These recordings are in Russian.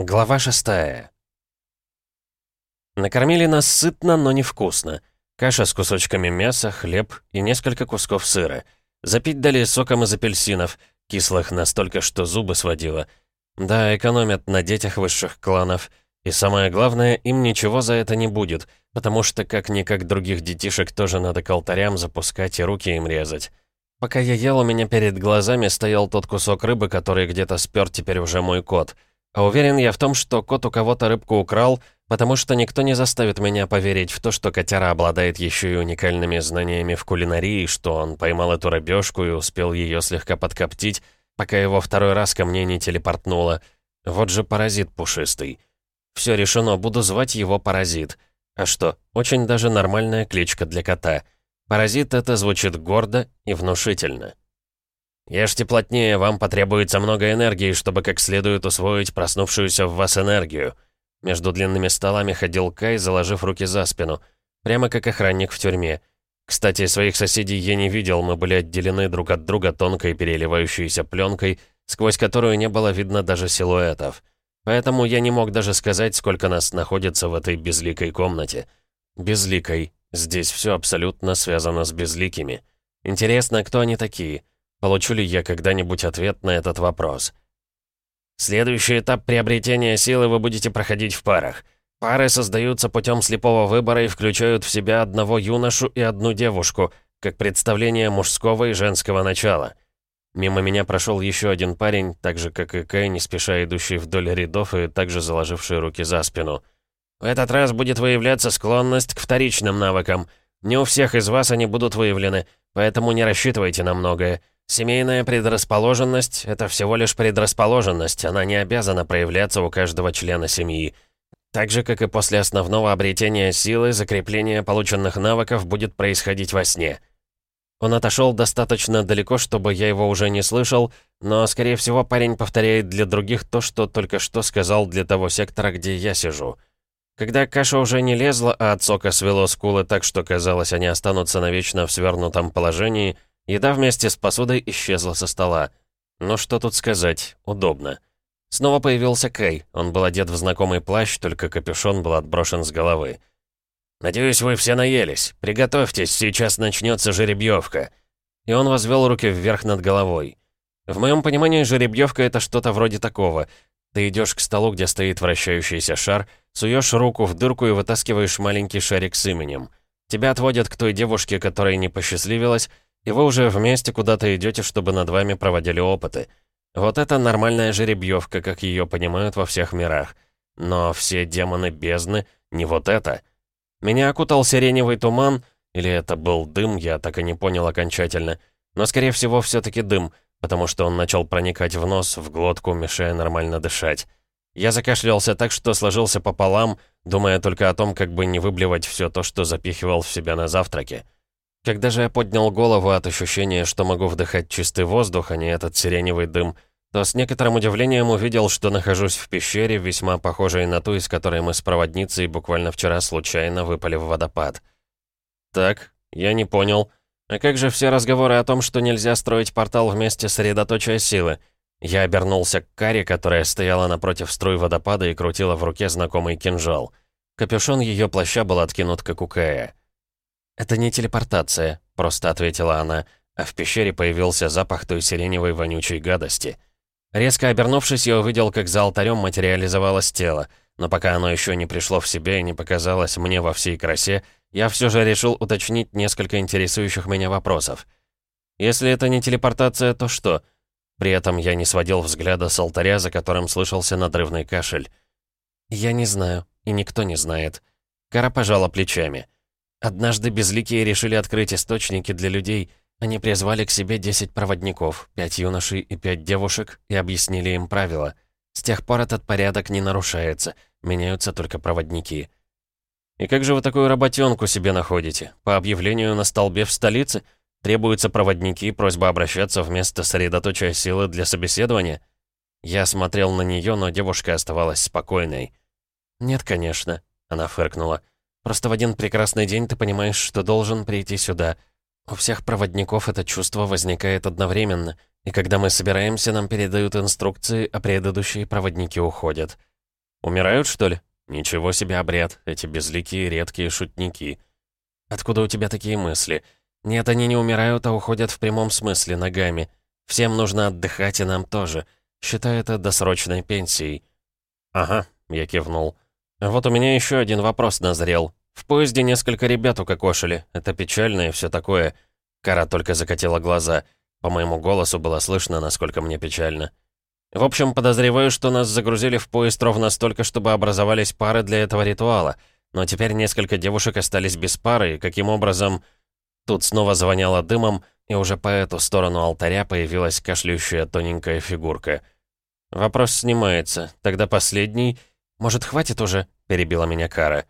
Глава шестая. Накормили нас сытно, но невкусно. Каша с кусочками мяса, хлеб и несколько кусков сыра. Запить дали соком из апельсинов, кислых настолько, что зубы сводило. Да, экономят на детях высших кланов. И самое главное, им ничего за это не будет, потому что как-никак других детишек тоже надо к алтарям запускать и руки им резать. Пока я ел, у меня перед глазами стоял тот кусок рыбы, который где-то спер теперь уже мой кот — а уверен я в том, что кот у кого-то рыбку украл, потому что никто не заставит меня поверить в то, что котяра обладает еще и уникальными знаниями в кулинарии, что он поймал эту рыбешку и успел ее слегка подкоптить, пока его второй раз ко мне не телепортнуло. Вот же паразит пушистый. Все решено, буду звать его Паразит. А что, очень даже нормальная кличка для кота. Паразит это звучит гордо и внушительно. Ешьте плотнее, вам потребуется много энергии, чтобы как следует усвоить проснувшуюся в вас энергию. Между длинными столами ходил Кай, заложив руки за спину. Прямо как охранник в тюрьме. Кстати, своих соседей я не видел, мы были отделены друг от друга тонкой переливающейся пленкой, сквозь которую не было видно даже силуэтов. Поэтому я не мог даже сказать, сколько нас находится в этой безликой комнате. Безликой. Здесь все абсолютно связано с безликими. Интересно, кто они такие? Получу ли я когда-нибудь ответ на этот вопрос? Следующий этап приобретения силы вы будете проходить в парах. Пары создаются путем слепого выбора и включают в себя одного юношу и одну девушку, как представление мужского и женского начала. Мимо меня прошел еще один парень, так же, как и Кай, не спеша идущий вдоль рядов и также заложивший руки за спину. В этот раз будет выявляться склонность к вторичным навыкам. Не у всех из вас они будут выявлены, поэтому не рассчитывайте на многое. Семейная предрасположенность — это всего лишь предрасположенность, она не обязана проявляться у каждого члена семьи. Так же, как и после основного обретения силы, закрепление полученных навыков будет происходить во сне. Он отошел достаточно далеко, чтобы я его уже не слышал, но, скорее всего, парень повторяет для других то, что только что сказал для того сектора, где я сижу. Когда каша уже не лезла, а от сока свело скулы так, что казалось, они останутся навечно в свернутом положении — Еда вместе с посудой исчезла со стола. Но что тут сказать, удобно. Снова появился Кэй. Он был одет в знакомый плащ, только капюшон был отброшен с головы. «Надеюсь, вы все наелись. Приготовьтесь, сейчас начнется жеребьевка». И он возвел руки вверх над головой. В моем понимании, жеребьевка это что-то вроде такого. Ты идешь к столу, где стоит вращающийся шар, суешь руку в дырку и вытаскиваешь маленький шарик с именем. Тебя отводят к той девушке, которой не посчастливилось, и вы уже вместе куда-то идете, чтобы над вами проводили опыты. Вот это нормальная жеребьевка, как ее понимают во всех мирах. Но все демоны бездны — не вот это. Меня окутал сиреневый туман, или это был дым, я так и не понял окончательно. Но, скорее всего, все таки дым, потому что он начал проникать в нос, в глотку, мешая нормально дышать. Я закашлялся так, что сложился пополам, думая только о том, как бы не выблевать все то, что запихивал в себя на завтраке. Когда же я поднял голову от ощущения, что могу вдыхать чистый воздух, а не этот сиреневый дым, то с некоторым удивлением увидел, что нахожусь в пещере, весьма похожей на ту, из которой мы с проводницей буквально вчера случайно выпали в водопад. Так, я не понял. А как же все разговоры о том, что нельзя строить портал вместе средоточия силы? Я обернулся к Каре, которая стояла напротив струй водопада и крутила в руке знакомый кинжал. Капюшон ее плаща был откинут, как у Кая. «Это не телепортация», — просто ответила она, а в пещере появился запах той сиреневой вонючей гадости. Резко обернувшись, я увидел, как за алтарем материализовалось тело, но пока оно еще не пришло в себя и не показалось мне во всей красе, я все же решил уточнить несколько интересующих меня вопросов. Если это не телепортация, то что? При этом я не сводил взгляда с алтаря, за которым слышался надрывный кашель. «Я не знаю, и никто не знает». Кара пожала плечами. Однажды безликие решили открыть источники для людей. Они призвали к себе 10 проводников, 5 юношей и 5 девушек, и объяснили им правила. С тех пор этот порядок не нарушается, меняются только проводники. «И как же вы такую работенку себе находите? По объявлению на столбе в столице требуются проводники, просьба обращаться вместо средоточия силы для собеседования?» Я смотрел на нее, но девушка оставалась спокойной. «Нет, конечно», — она фыркнула. Просто в один прекрасный день ты понимаешь, что должен прийти сюда. У всех проводников это чувство возникает одновременно, и когда мы собираемся, нам передают инструкции, а предыдущие проводники уходят. Умирают, что ли? Ничего себе обряд, эти безликие редкие шутники. Откуда у тебя такие мысли? Нет, они не умирают, а уходят в прямом смысле, ногами. Всем нужно отдыхать, и нам тоже. Считай это досрочной пенсией. Ага, я кивнул. Вот у меня еще один вопрос назрел. В поезде несколько ребят укокошили. Это печально и все такое. Кара только закатила глаза. По моему голосу было слышно, насколько мне печально. В общем, подозреваю, что нас загрузили в поезд ровно столько, чтобы образовались пары для этого ритуала. Но теперь несколько девушек остались без пары, и каким образом... Тут снова звоняло дымом, и уже по эту сторону алтаря появилась кашляющая тоненькая фигурка. «Вопрос снимается. Тогда последний...» «Может, хватит уже?» — перебила меня Кара.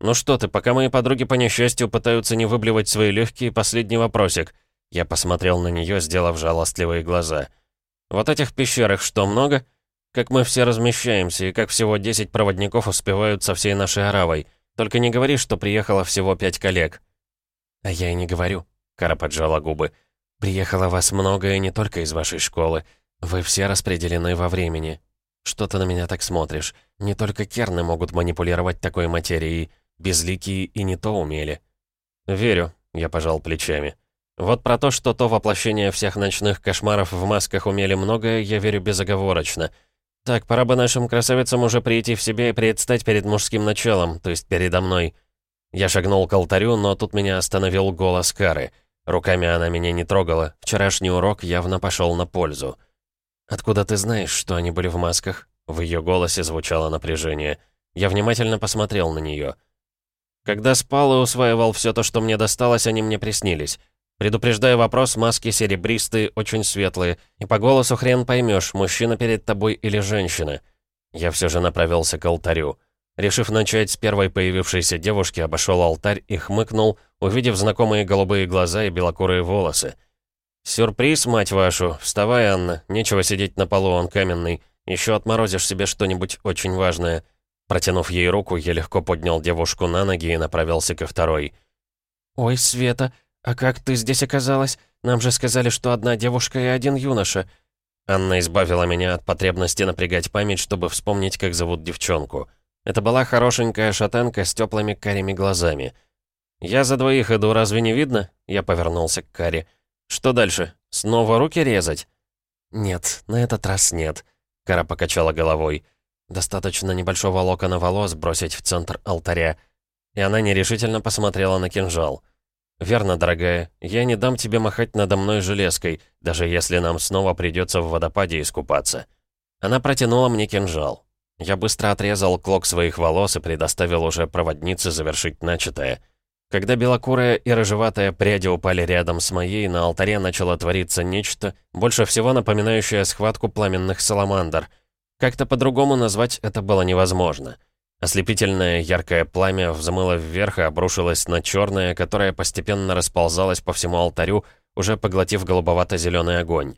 «Ну что ты, пока мои подруги по несчастью пытаются не выблевать свои легкие, последний вопросик». Я посмотрел на нее, сделав жалостливые глаза. Вот этих пещерах что, много? Как мы все размещаемся, и как всего 10 проводников успевают со всей нашей аравой. Только не говори, что приехало всего пять коллег». «А я и не говорю», — Кара поджала губы. «Приехало вас много, и не только из вашей школы. Вы все распределены во времени. Что ты на меня так смотришь? Не только керны могут манипулировать такой материей. Безликие и не то умели». «Верю», — я пожал плечами. Вот про то, что то воплощение всех ночных кошмаров в масках умели многое, я верю безоговорочно. Так, пора бы нашим красавицам уже прийти в себя и предстать перед мужским началом, то есть передо мной. Я шагнул к алтарю, но тут меня остановил голос Кары. Руками она меня не трогала, вчерашний урок явно пошел на пользу. «Откуда ты знаешь, что они были в масках?» В ее голосе звучало напряжение. Я внимательно посмотрел на нее. Когда спал и усваивал все то, что мне досталось, они мне приснились. Предупреждаю вопрос, маски серебристые, очень светлые, и по голосу хрен поймешь, мужчина перед тобой или женщина. Я все же направился к алтарю. Решив начать с первой появившейся девушки, обошел алтарь и хмыкнул, увидев знакомые голубые глаза и белокурые волосы. «Сюрприз, мать вашу! Вставай, Анна, нечего сидеть на полу, он каменный. Еще отморозишь себе что-нибудь очень важное». Протянув ей руку, я легко поднял девушку на ноги и направился ко второй. «Ой, Света, «А как ты здесь оказалась? Нам же сказали, что одна девушка и один юноша». Анна избавила меня от потребности напрягать память, чтобы вспомнить, как зовут девчонку. Это была хорошенькая шатенка с теплыми карими глазами. «Я за двоих иду, разве не видно?» Я повернулся к Каре. «Что дальше? Снова руки резать?» «Нет, на этот раз нет», — Кара покачала головой. «Достаточно небольшого локона волос бросить в центр алтаря». И она нерешительно посмотрела на кинжал. «Верно, дорогая. Я не дам тебе махать надо мной железкой, даже если нам снова придется в водопаде искупаться». Она протянула мне кинжал. Я быстро отрезал клок своих волос и предоставил уже проводнице завершить начатое. Когда белокурая и рыжеватая пряди упали рядом с моей, на алтаре начало твориться нечто, больше всего напоминающее схватку пламенных саламандр. Как-то по-другому назвать это было невозможно. Ослепительное яркое пламя взмыло вверх и обрушилось на черное, которое постепенно расползалось по всему алтарю, уже поглотив голубовато-зеленый огонь.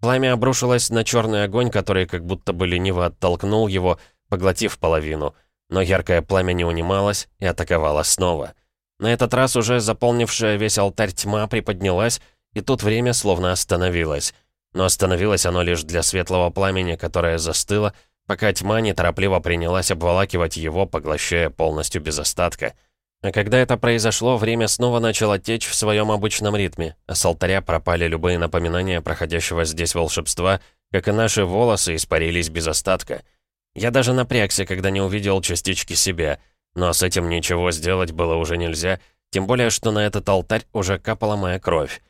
Пламя обрушилось на черный огонь, который как будто бы лениво оттолкнул его, поглотив половину. Но яркое пламя не унималось и атаковало снова. На этот раз уже заполнившая весь алтарь тьма приподнялась, и тут время словно остановилось. Но остановилось оно лишь для светлого пламени, которое застыло, пока тьма неторопливо принялась обволакивать его, поглощая полностью без остатка. А когда это произошло, время снова начало течь в своем обычном ритме, а с алтаря пропали любые напоминания проходящего здесь волшебства, как и наши волосы испарились без остатка. Я даже напрягся, когда не увидел частички себя, но с этим ничего сделать было уже нельзя, тем более, что на этот алтарь уже капала моя кровь.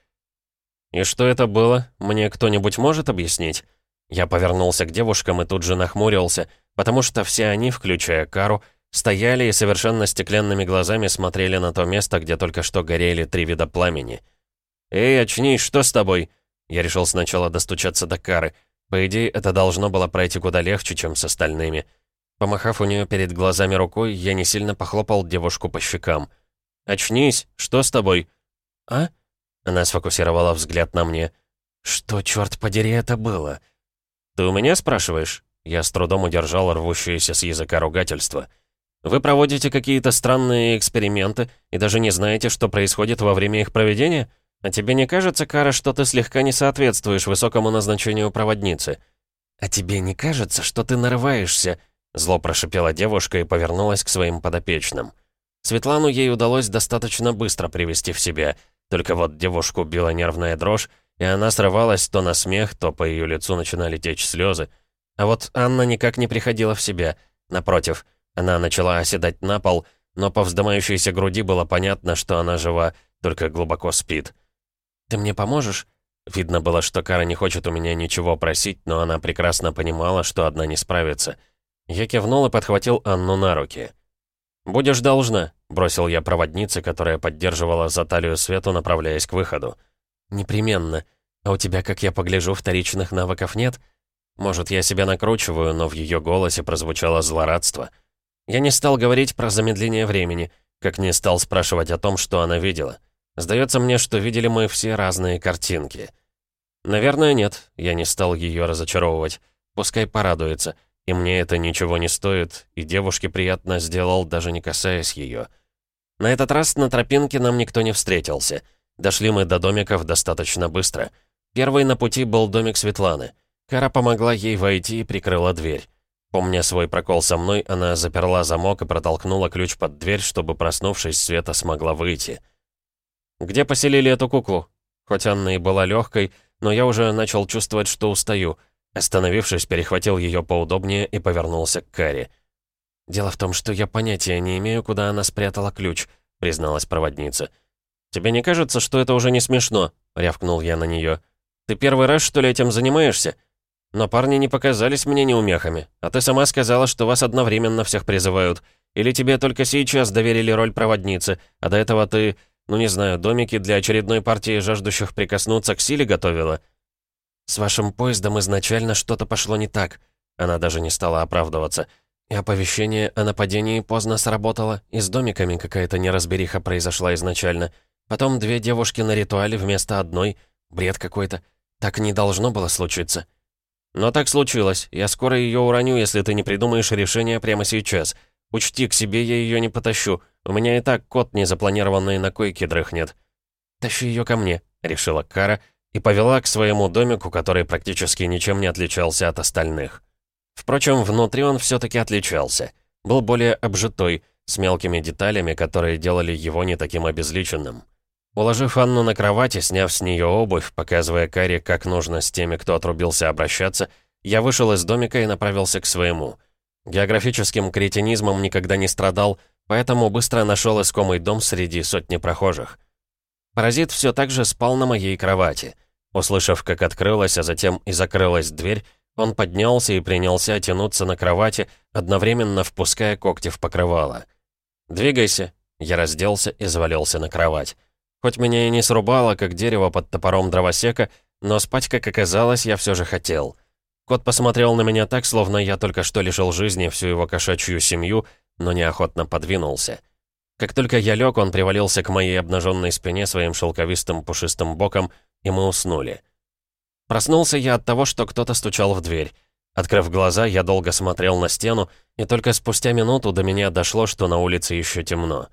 «И что это было? Мне кто-нибудь может объяснить?» Я повернулся к девушкам и тут же нахмурился, потому что все они, включая Кару, стояли и совершенно стеклянными глазами смотрели на то место, где только что горели три вида пламени. «Эй, очнись, что с тобой?» Я решил сначала достучаться до Кары. По идее, это должно было пройти куда легче, чем с остальными. Помахав у нее перед глазами рукой, я не сильно похлопал девушку по щекам. «Очнись, что с тобой?» «А?» Она сфокусировала взгляд на мне. «Что, черт подери, это было?» «Ты у меня спрашиваешь?» Я с трудом удержал рвущееся с языка ругательство. «Вы проводите какие-то странные эксперименты и даже не знаете, что происходит во время их проведения? А тебе не кажется, Кара, что ты слегка не соответствуешь высокому назначению проводницы?» «А тебе не кажется, что ты нарываешься?» Зло прошипела девушка и повернулась к своим подопечным. Светлану ей удалось достаточно быстро привести в себя, только вот девушку била нервная дрожь, и она срывалась то на смех, то по ее лицу начинали течь слезы. А вот Анна никак не приходила в себя. Напротив, она начала оседать на пол, но по вздымающейся груди было понятно, что она жива, только глубоко спит. «Ты мне поможешь?» Видно было, что Кара не хочет у меня ничего просить, но она прекрасно понимала, что одна не справится. Я кивнул и подхватил Анну на руки. «Будешь должна», — бросил я проводнице, которая поддерживала за талию Свету, направляясь к выходу. «Непременно. А у тебя, как я погляжу, вторичных навыков нет? Может, я себя накручиваю, но в ее голосе прозвучало злорадство. Я не стал говорить про замедление времени, как не стал спрашивать о том, что она видела. Сдается мне, что видели мы все разные картинки. Наверное, нет, я не стал ее разочаровывать. Пускай порадуется. И мне это ничего не стоит, и девушке приятно сделал, даже не касаясь ее. На этот раз на тропинке нам никто не встретился. Дошли мы до домиков достаточно быстро. Первый на пути был домик Светланы. Кара помогла ей войти и прикрыла дверь. Помня свой прокол со мной, она заперла замок и протолкнула ключ под дверь, чтобы, проснувшись, Света смогла выйти. «Где поселили эту куклу?» Хоть Анна и была легкой, но я уже начал чувствовать, что устаю — Остановившись, перехватил ее поудобнее и повернулся к Каре. «Дело в том, что я понятия не имею, куда она спрятала ключ», — призналась проводница. «Тебе не кажется, что это уже не смешно?» — рявкнул я на нее. «Ты первый раз, что ли, этим занимаешься? Но парни не показались мне неумехами, а ты сама сказала, что вас одновременно всех призывают. Или тебе только сейчас доверили роль проводницы, а до этого ты, ну не знаю, домики для очередной партии жаждущих прикоснуться к силе готовила?» «С вашим поездом изначально что-то пошло не так». Она даже не стала оправдываться. И оповещение о нападении поздно сработало, и с домиками какая-то неразбериха произошла изначально. Потом две девушки на ритуале вместо одной. Бред какой-то. Так не должно было случиться. Но так случилось. Я скоро ее уроню, если ты не придумаешь решение прямо сейчас. Учти, к себе я ее не потащу. У меня и так кот незапланированный на койке дрыхнет. «Тащи ее ко мне», — решила Кара, — и повела к своему домику, который практически ничем не отличался от остальных. Впрочем, внутри он все-таки отличался. Был более обжитой, с мелкими деталями, которые делали его не таким обезличенным. Уложив Анну на кровати, сняв с нее обувь, показывая Каре, как нужно с теми, кто отрубился, обращаться, я вышел из домика и направился к своему. Географическим кретинизмом никогда не страдал, поэтому быстро нашел искомый дом среди сотни прохожих. Паразит все так же спал на моей кровати. Услышав, как открылась, а затем и закрылась дверь, он поднялся и принялся тянуться на кровати, одновременно впуская когти в покрывало. «Двигайся!» Я разделся и завалился на кровать. Хоть меня и не срубало, как дерево под топором дровосека, но спать, как оказалось, я все же хотел. Кот посмотрел на меня так, словно я только что лишил жизни всю его кошачью семью, но неохотно подвинулся. Как только я лег, он привалился к моей обнаженной спине своим шелковистым пушистым боком и мы уснули. Проснулся я от того, что кто-то стучал в дверь. Открыв глаза, я долго смотрел на стену, и только спустя минуту до меня дошло, что на улице еще темно.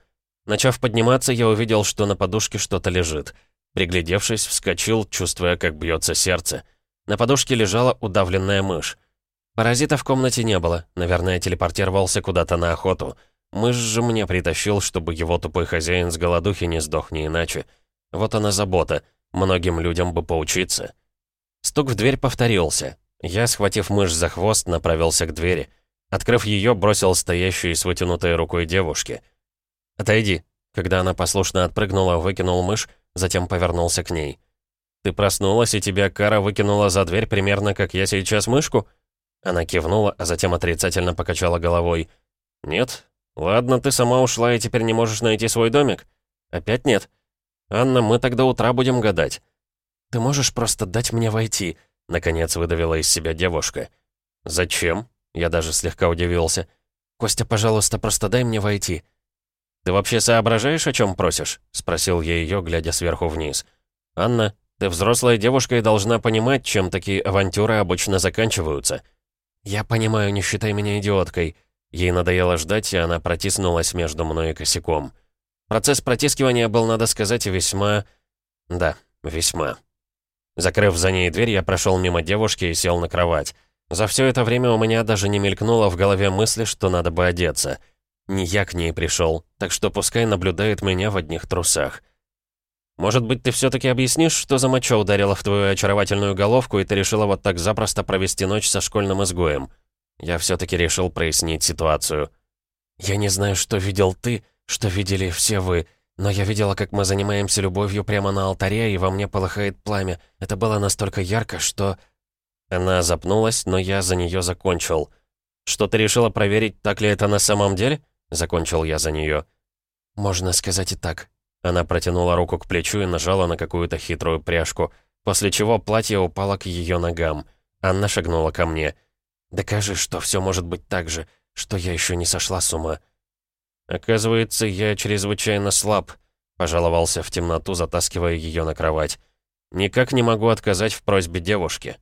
Начав подниматься, я увидел, что на подушке что-то лежит. Приглядевшись, вскочил, чувствуя, как бьется сердце. На подушке лежала удавленная мышь. Паразита в комнате не было, наверное, телепортировался куда-то на охоту. Мышь же мне притащил, чтобы его тупой хозяин с голодухи не сдох не иначе. Вот она забота. Многим людям бы поучиться. Стук в дверь повторился. Я, схватив мышь за хвост, направился к двери. Открыв ее, бросил стоящую с вытянутой рукой девушке. «Отойди». Когда она послушно отпрыгнула, выкинул мышь, затем повернулся к ней. «Ты проснулась, и тебя Кара выкинула за дверь примерно как я сейчас мышку?» Она кивнула, а затем отрицательно покачала головой. «Нет? Ладно, ты сама ушла и теперь не можешь найти свой домик? Опять нет?» «Анна, мы тогда утра будем гадать». «Ты можешь просто дать мне войти?» Наконец выдавила из себя девушка. «Зачем?» Я даже слегка удивился. «Костя, пожалуйста, просто дай мне войти». «Ты вообще соображаешь, о чем просишь?» Спросил я ее, глядя сверху вниз. «Анна, ты взрослая девушка и должна понимать, чем такие авантюры обычно заканчиваются». «Я понимаю, не считай меня идиоткой». Ей надоело ждать, и она протиснулась между мной и косяком. Процесс протискивания был, надо сказать, весьма... Да, весьма. Закрыв за ней дверь, я прошел мимо девушки и сел на кровать. За все это время у меня даже не мелькнуло в голове мысли, что надо бы одеться. Не я к ней пришел, так что пускай наблюдает меня в одних трусах. Может быть, ты все-таки объяснишь, что за мочо ударило в твою очаровательную головку, и ты решила вот так запросто провести ночь со школьным изгоем? Я все-таки решил прояснить ситуацию. Я не знаю, что видел ты, что видели все вы, но я видела, как мы занимаемся любовью прямо на алтаре, и во мне полыхает пламя. Это было настолько ярко, что... Она запнулась, но я за нее закончил. «Что ты решила проверить, так ли это на самом деле?» Закончил я за нее. «Можно сказать и так». Она протянула руку к плечу и нажала на какую-то хитрую пряжку, после чего платье упало к ее ногам. Анна шагнула ко мне. «Докажи, что все может быть так же, что я еще не сошла с ума». «Оказывается, я чрезвычайно слаб», — пожаловался в темноту, затаскивая ее на кровать. «Никак не могу отказать в просьбе девушки».